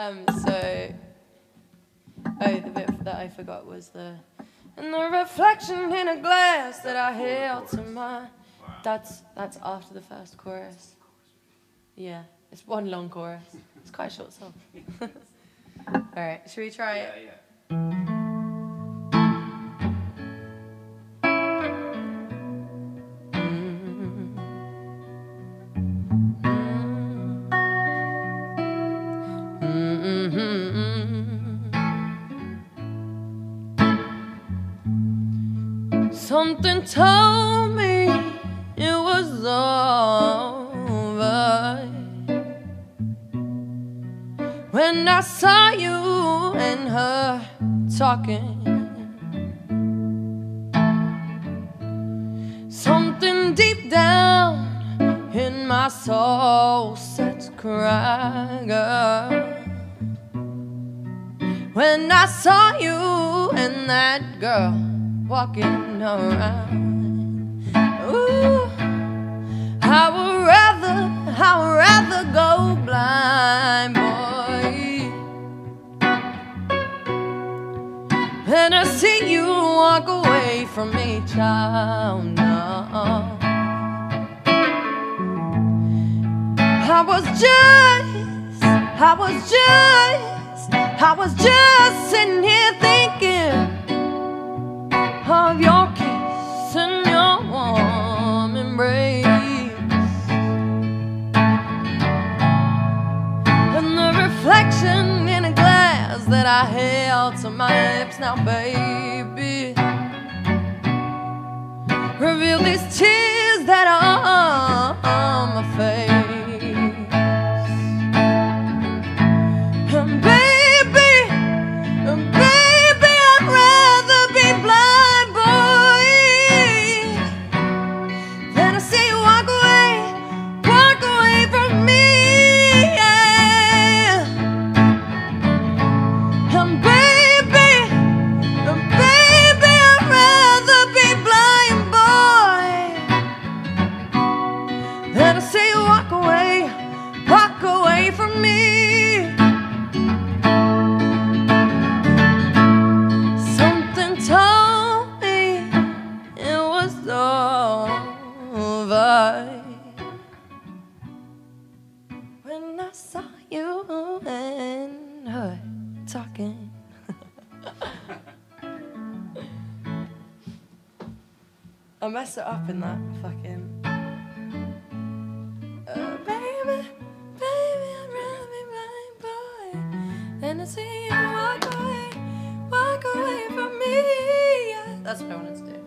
Um, so, oh, the bit that I forgot was the, and the reflection in a glass that I held to my. That's that's after the first chorus. Yeah, it's one long chorus. It's quite a short song. All right, should we try it? yeah. Something told me it was over when I saw you and her talking. Something deep down in my soul said to cry, girl. When I saw you and that girl walking around, ooh, I would rather, I would rather go blind, boy, than to see you walk away from me, child. No. I was just, I was just, I was just sitting here thinking that I held to my lips now, baby. Reveal these tears me. Something told me it was over when I saw you and her talking. I messed it up in that fucking. Walk away, walk away from me. Yeah, that's what I wanted to do.